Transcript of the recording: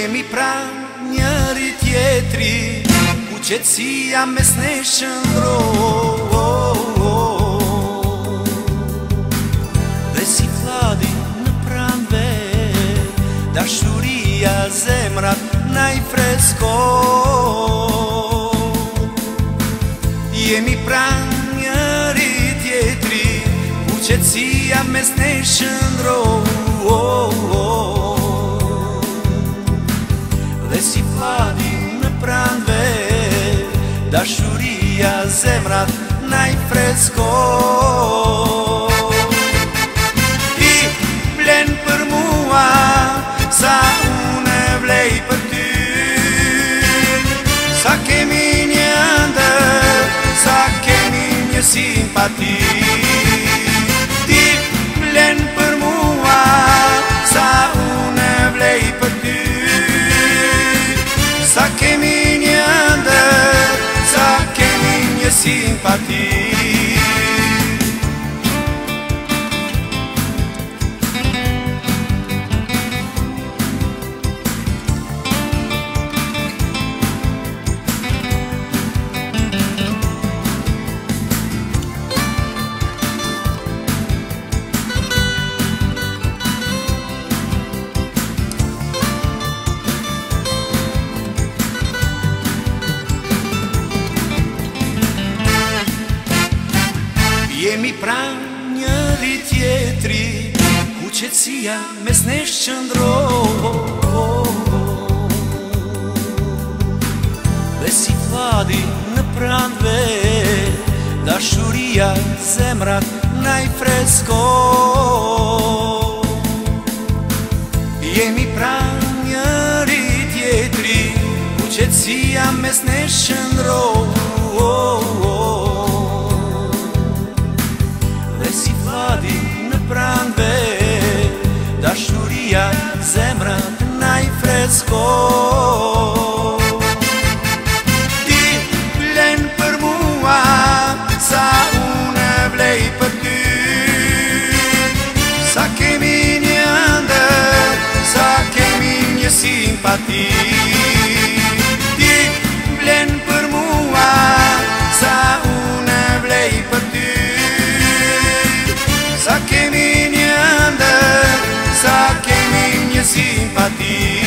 Je mi pran njeri tjetri, ku qe cija mes neshën dro Dhe si kladin në pranve, da shuria zemrat naj fresko Je mi pran njeri tjetri, ku qe mes neshën dro zemrat najfresko I plen për mua Sa une vlej për ty Sa kemi një ndër Sa kemi një simpati jemi pra njëri tjetri Ku qëtësia mes nesh qëndro Dhe si fadi në prandve Dashuria zemrat naj fresko Jemi pra njëri tjetri Ku qëtësia mes nesh qëndro zemrem najfresco ti.